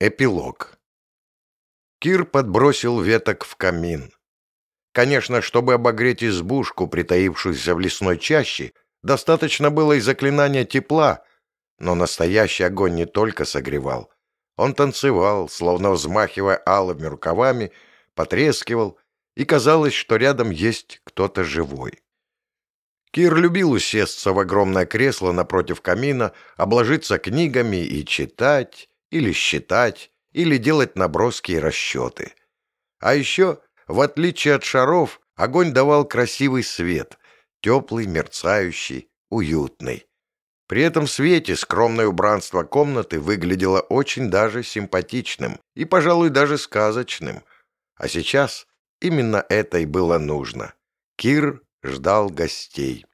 Эпилог. Кир подбросил веток в камин. Конечно, чтобы обогреть избушку, притаившуюся в лесной чаще, достаточно было и заклинания тепла, но настоящий огонь не только согревал. Он танцевал, словно взмахивая алыми рукавами, потрескивал, и казалось, что рядом есть кто-то живой. Кир любил усесться в огромное кресло напротив камина, обложиться книгами и читать, или считать, или делать наброски и расчеты. А еще, в отличие от шаров, огонь давал красивый свет, теплый, мерцающий, уютный. При этом свете скромное убранство комнаты выглядело очень даже симпатичным и, пожалуй, даже сказочным. А сейчас именно это и было нужно. Кир ждал гостей.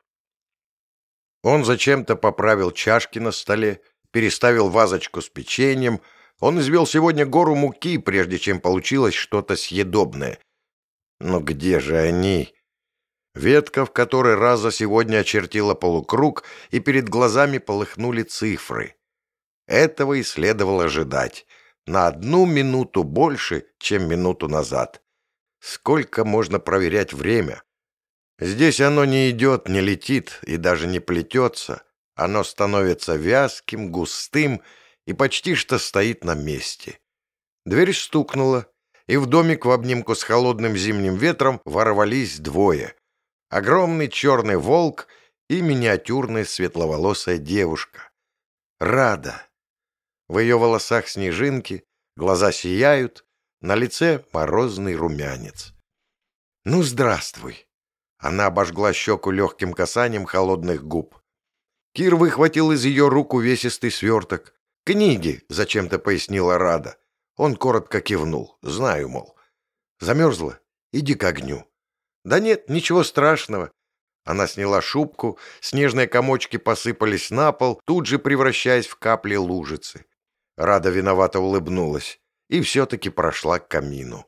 Он зачем-то поправил чашки на столе, переставил вазочку с печеньем. Он извел сегодня гору муки, прежде чем получилось что-то съедобное. Но где же они? Ветка в который раз сегодня очертила полукруг, и перед глазами полыхнули цифры. Этого и следовало ожидать. На одну минуту больше, чем минуту назад. Сколько можно проверять время? Здесь оно не идет, не летит и даже не плетется. Оно становится вязким, густым и почти что стоит на месте. Дверь стукнула, и в домик в обнимку с холодным зимним ветром ворвались двое. Огромный черный волк и миниатюрная светловолосая девушка. Рада. В ее волосах снежинки, глаза сияют, на лице морозный румянец. «Ну, здравствуй!» Она обожгла щеку легким касанием холодных губ. Кир выхватил из ее рук увесистый сверток. «Книги», — зачем-то пояснила Рада. Он коротко кивнул. «Знаю, мол». «Замерзла? Иди к огню». «Да нет, ничего страшного». Она сняла шубку, снежные комочки посыпались на пол, тут же превращаясь в капли лужицы. Рада виновато улыбнулась и все-таки прошла к камину.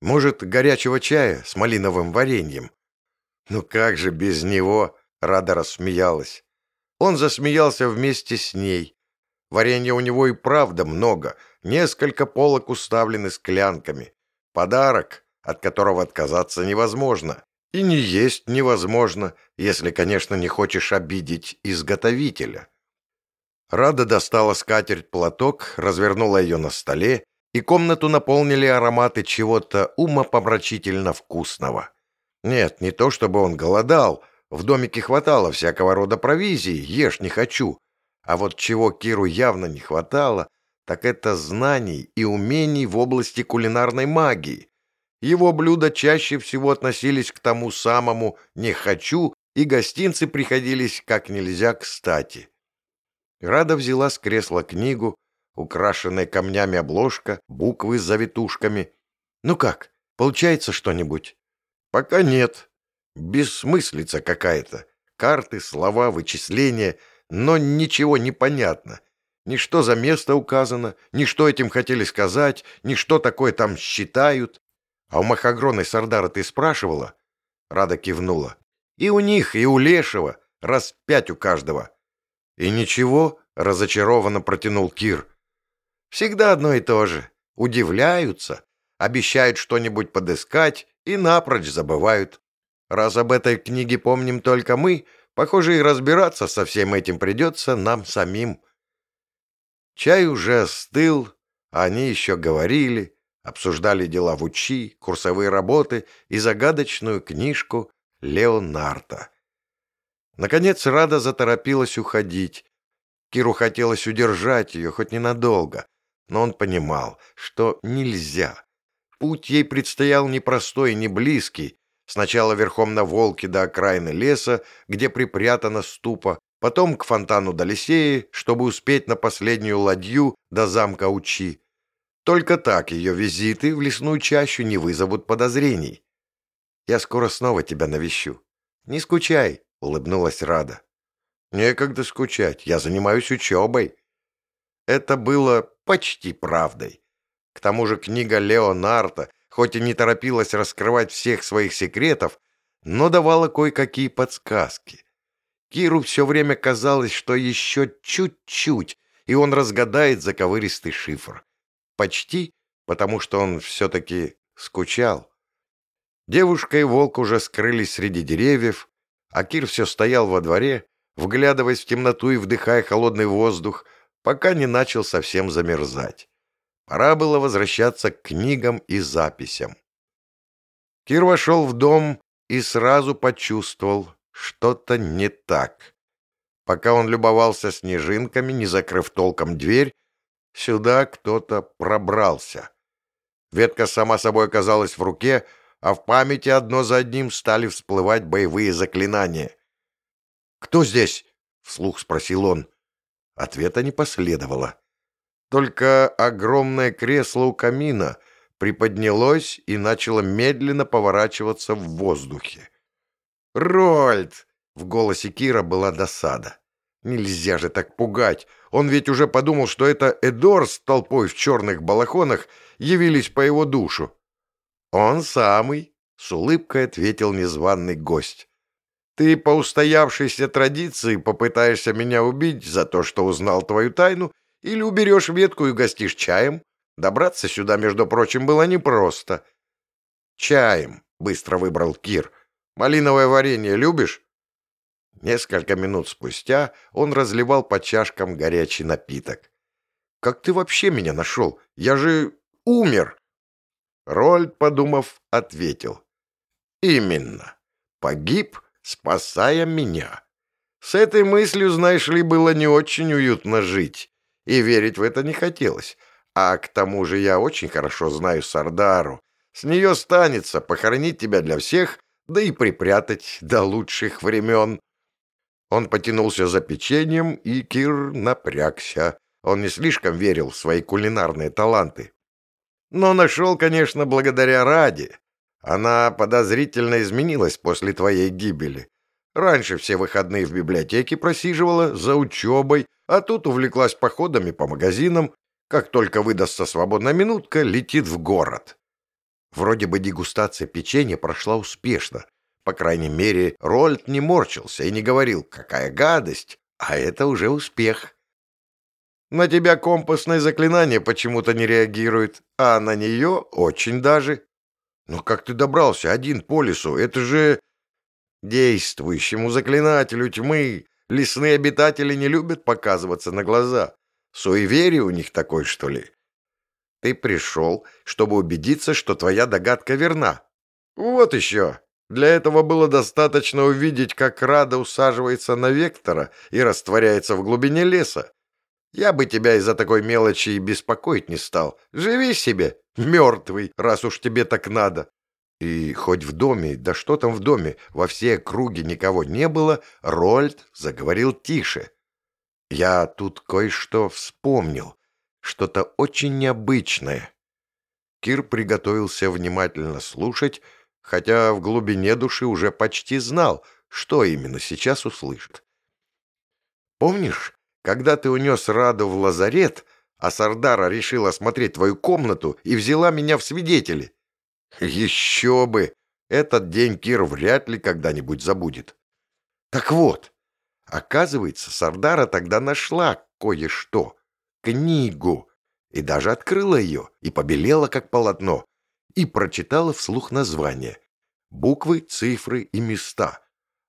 «Может, горячего чая с малиновым вареньем?» «Ну как же без него?» — Рада рассмеялась. Он засмеялся вместе с ней. Варенья у него и правда много, несколько полок уставлены склянками. Подарок, от которого отказаться невозможно. И не есть невозможно, если, конечно, не хочешь обидеть изготовителя. Рада достала скатерть-платок, развернула ее на столе, и комнату наполнили ароматы чего-то умопомрачительно вкусного. Нет, не то чтобы он голодал — в домике хватало всякого рода провизии, ешь не хочу. А вот чего Киру явно не хватало, так это знаний и умений в области кулинарной магии. Его блюда чаще всего относились к тому самому «не хочу», и гостинцы приходились как нельзя кстати. Рада взяла с кресла книгу, украшенная камнями обложка, буквы с завитушками. «Ну как, получается что-нибудь?» «Пока нет», Бессмыслица какая-то. Карты, слова, вычисления, но ничего не понятно. Ни что за место указано, ни что этим хотели сказать, ни что такое там считают. А у Махагрона Сардара ты спрашивала? Рада кивнула. И у них, и у Лешего, раз пять у каждого. И ничего, разочарованно протянул Кир. Всегда одно и то же. Удивляются, обещают что-нибудь подыскать и напрочь забывают. Раз об этой книге помним только мы, похоже, и разбираться со всем этим придется нам самим. Чай уже остыл, а они еще говорили, обсуждали дела в УЧИ, курсовые работы и загадочную книжку Леонарда. Наконец Рада заторопилась уходить. Киру хотелось удержать ее, хоть ненадолго, но он понимал, что нельзя. Путь ей предстоял непростой и не близкий, Сначала верхом на волке до окраины леса, где припрятана ступа, потом к фонтану Долисеи, чтобы успеть на последнюю ладью до замка Учи. Только так ее визиты в лесную чащу не вызовут подозрений. «Я скоро снова тебя навещу. Не скучай», — улыбнулась Рада. «Некогда скучать, я занимаюсь учебой». Это было почти правдой. К тому же книга Леонарта хоть и не торопилась раскрывать всех своих секретов, но давала кое-какие подсказки. Киру все время казалось, что еще чуть-чуть, и он разгадает заковыристый шифр. Почти, потому что он все-таки скучал. Девушка и волк уже скрылись среди деревьев, а Кир все стоял во дворе, вглядываясь в темноту и вдыхая холодный воздух, пока не начал совсем замерзать. Пора было возвращаться к книгам и записям. Кир вошел в дом и сразу почувствовал, что-то не так. Пока он любовался снежинками, не закрыв толком дверь, сюда кто-то пробрался. Ветка сама собой оказалась в руке, а в памяти одно за одним стали всплывать боевые заклинания. «Кто здесь?» — вслух спросил он. Ответа не последовало. Только огромное кресло у камина приподнялось и начало медленно поворачиваться в воздухе. «Рольд!» — в голосе Кира была досада. «Нельзя же так пугать! Он ведь уже подумал, что это Эдор с толпой в черных балахонах явились по его душу. «Он самый», — с улыбкой ответил незваный гость. «Ты по устоявшейся традиции попытаешься меня убить за то, что узнал твою тайну, или уберешь ветку и гостишь чаем? Добраться сюда, между прочим, было непросто». «Чаем», — быстро выбрал Кир. «Малиновое варенье любишь?» Несколько минут спустя он разливал по чашкам горячий напиток. «Как ты вообще меня нашел? Я же умер!» Рольд, подумав, ответил. «Именно. Погиб, спасая меня. С этой мыслью, знаешь ли, было не очень уютно жить, и верить в это не хотелось. А к тому же я очень хорошо знаю Сардару. С нее станется похоронить тебя для всех, да и припрятать до лучших времен». Он потянулся за печеньем, и Кир напрягся. Он не слишком верил в свои кулинарные таланты. Но нашел, конечно, благодаря Раде. Она подозрительно изменилась после твоей гибели. Раньше все выходные в библиотеке просиживала за учебой, а тут увлеклась походами по магазинам. Как только выдастся свободная минутка, летит в город. Вроде бы дегустация печенья прошла успешно. По крайней мере, Рольд не морщился и не говорил «какая гадость», а это уже успех. На тебя компасное заклинание почему-то не реагирует, а на нее очень даже. Но как ты добрался один по лесу? Это же... Действующему заклинателю тьмы лесные обитатели не любят показываться на глаза. Суеверие у них такое, что ли? Ты пришел, чтобы убедиться, что твоя догадка верна. Вот еще. Для этого было достаточно увидеть, как Рада усаживается на Вектора и растворяется в глубине леса. Я бы тебя из-за такой мелочи и беспокоить не стал. Живи себе, мертвый, раз уж тебе так надо. И хоть в доме, да что там в доме, во все круги никого не было, Рольд заговорил тише. Я тут кое-что вспомнил, что-то очень необычное. Кир приготовился внимательно слушать, хотя в глубине души уже почти знал, что именно сейчас услышит. Помнишь, когда ты унес Раду в лазарет, а Сардара решила осмотреть твою комнату и взяла меня в свидетели. Еще бы! Этот день Кир вряд ли когда-нибудь забудет. Так вот, оказывается, Сардара тогда нашла кое-что. Книгу. И даже открыла ее, и побелела, как полотно, и прочитала вслух название. Буквы, цифры и места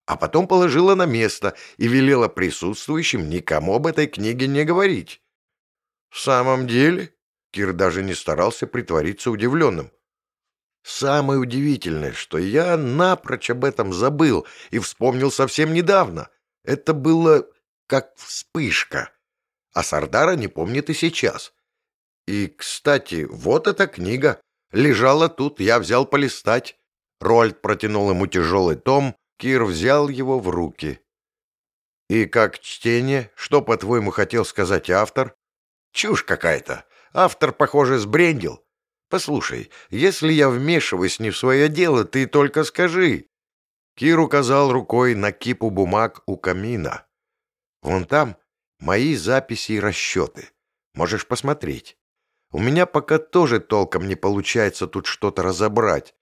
а потом положила на место и велела присутствующим никому об этой книге не говорить. В самом деле, Кир даже не старался притвориться удивленным. Самое удивительное, что я напрочь об этом забыл и вспомнил совсем недавно. Это было как вспышка. А Сардара не помнит и сейчас. И, кстати, вот эта книга. Лежала тут, я взял полистать. Рольд протянул ему тяжелый том, Кир взял его в руки. «И как чтение? Что, по-твоему, хотел сказать автор?» «Чушь какая-то. Автор, похоже, сбрендил. Послушай, если я вмешиваюсь не в свое дело, ты только скажи». Кир указал рукой на кипу бумаг у камина. «Вон там мои записи и расчеты. Можешь посмотреть. У меня пока тоже толком не получается тут что-то разобрать.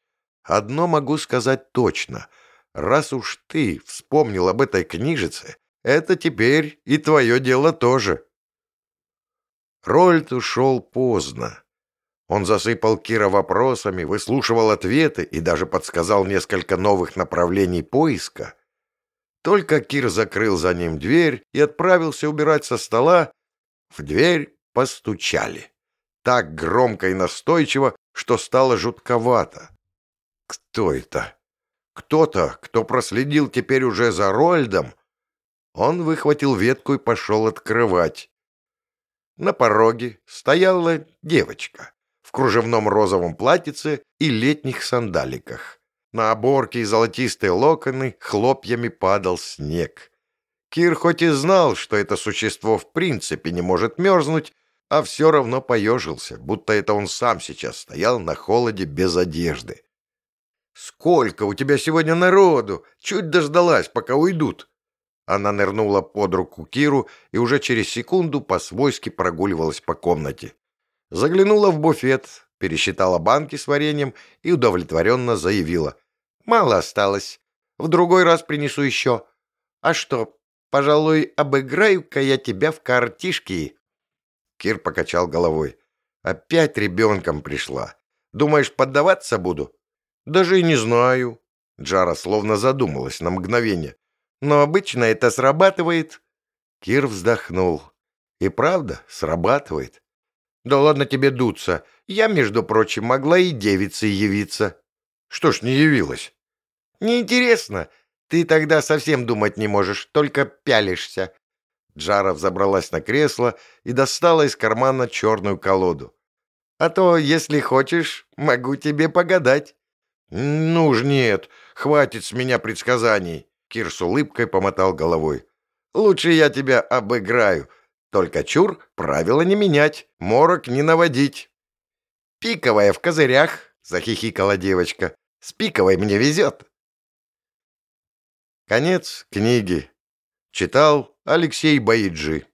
Одно могу сказать точно — раз уж ты вспомнил об этой книжице, это теперь и твое дело тоже. Рольд ушел поздно. Он засыпал Кира вопросами, выслушивал ответы и даже подсказал несколько новых направлений поиска. Только Кир закрыл за ним дверь и отправился убирать со стола, в дверь постучали. Так громко и настойчиво, что стало жутковато. Кто это? Кто-то, кто проследил теперь уже за Рольдом. Он выхватил ветку и пошел открывать. На пороге стояла девочка кружевном розовом платьице и летних сандаликах. На оборке и золотистые локоны хлопьями падал снег. Кир хоть и знал, что это существо в принципе не может мерзнуть, а все равно поежился, будто это он сам сейчас стоял на холоде без одежды. «Сколько у тебя сегодня народу! Чуть дождалась, пока уйдут!» Она нырнула под руку Киру и уже через секунду по-свойски прогуливалась по комнате. Заглянула в буфет, пересчитала банки с вареньем и удовлетворенно заявила. «Мало осталось. В другой раз принесу еще. А что, пожалуй, обыграю-ка я тебя в картишки?» Кир покачал головой. «Опять ребенком пришла. Думаешь, поддаваться буду?» «Даже и не знаю». Джара словно задумалась на мгновение но обычно это срабатывает...» Кир вздохнул. «И правда, срабатывает. Да ладно тебе дуться. Я, между прочим, могла и девицей явиться». «Что ж не явилась?» «Неинтересно. Ты тогда совсем думать не можешь, только пялишься». Джара взобралась на кресло и достала из кармана черную колоду. «А то, если хочешь, могу тебе погадать». «Ну уж нет, хватит с меня предсказаний». Кир с улыбкой помотал головой. «Лучше я тебя обыграю. Только чур, правила не менять, морок не наводить». «Пиковая в козырях», — захихикала девочка. «С пиковой мне везет». Конец книги. Читал Алексей Баиджи.